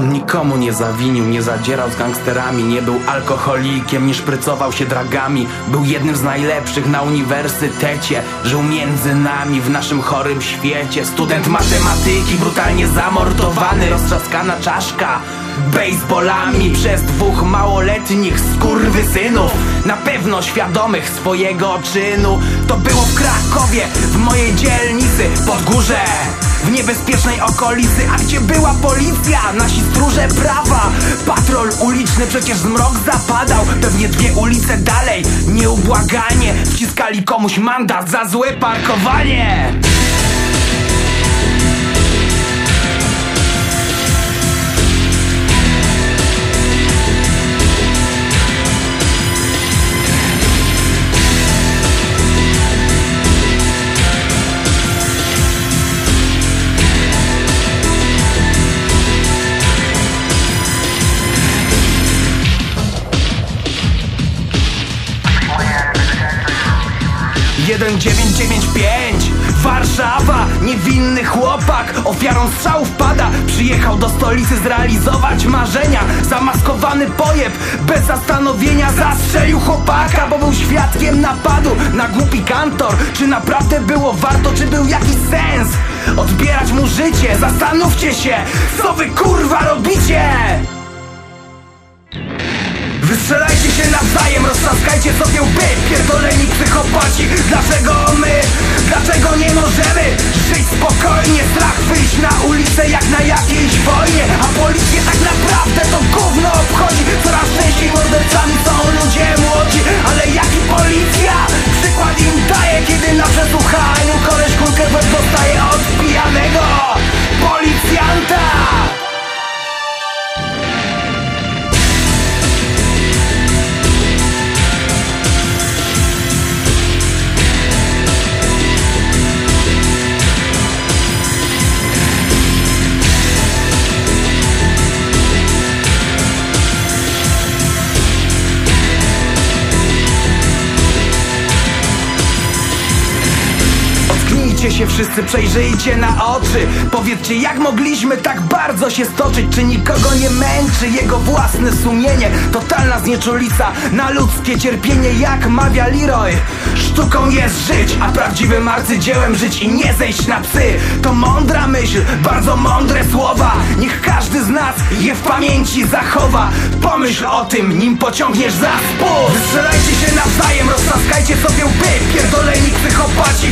Nikomu nie zawinił, nie zadzierał z gangsterami Nie był alkoholikiem, nie szprycował się dragami. Był jednym z najlepszych na uniwersytecie Żył między nami w naszym chorym świecie. Student matematyki, brutalnie zamordowany Roztrzaskana czaszka Baseballami przez dwóch małoletnich skurwysynów Na pewno świadomych swojego czynu. To było w Krakowie, w mojej dzielnicy Pod górze w niebezpiecznej okolicy, a gdzie była policja? Nasi stróże prawa. Patrol uliczny, przecież zmrok zapadał. Pewnie dwie ulice dalej. Nieubłaganie. Wciskali komuś mandat za złe parkowanie Jeden dziewięć dziewięć pięć. Warszawa, niewinny chłopak. Ofiarą strzałów pada Przyjechał do stolicy zrealizować marzenia. Zamaskowany pojeb Bez zastanowienia. Zastrzelił chłopaka Bo był świadkiem napadu na głupi kantor. Czy naprawdę było warto, czy był jakiś sens? Odbierać mu życie. Zastanówcie się Co wy kurwa robicie Wystrzelajcie się nawzajem, roztrzaskajcie sobie łby Pierdoleni psychopaci, dlaczego my? Dlaczego nie możemy żyć spokojnie? Strach wyjść na ulicę jak na jakiejś wojnie A policję tak naprawdę to gówno obchodzi Coraz częściej mordercami są Ocknijcie się wszyscy, przejrzyjcie na oczy. Powiedzcie jak mogliśmy tak bardzo się stoczyć? Czy nikogo nie męczy jego własne sumienie? Totalna znieczulica na ludzkie cierpienie Jak mawia Leroy. Sztuką jest żyć, a prawdziwym arcydziełem żyć I nie zejść na psy. To mądra myśl, bardzo mądre słowa. Niech każdy z nas je w pamięci zachowa. Pomyśl o tym, nim pociągniesz za spust Wystrzelajcie się nawzajem, roztrzaskajcie sobie łby. Pierdoleni psychopaci,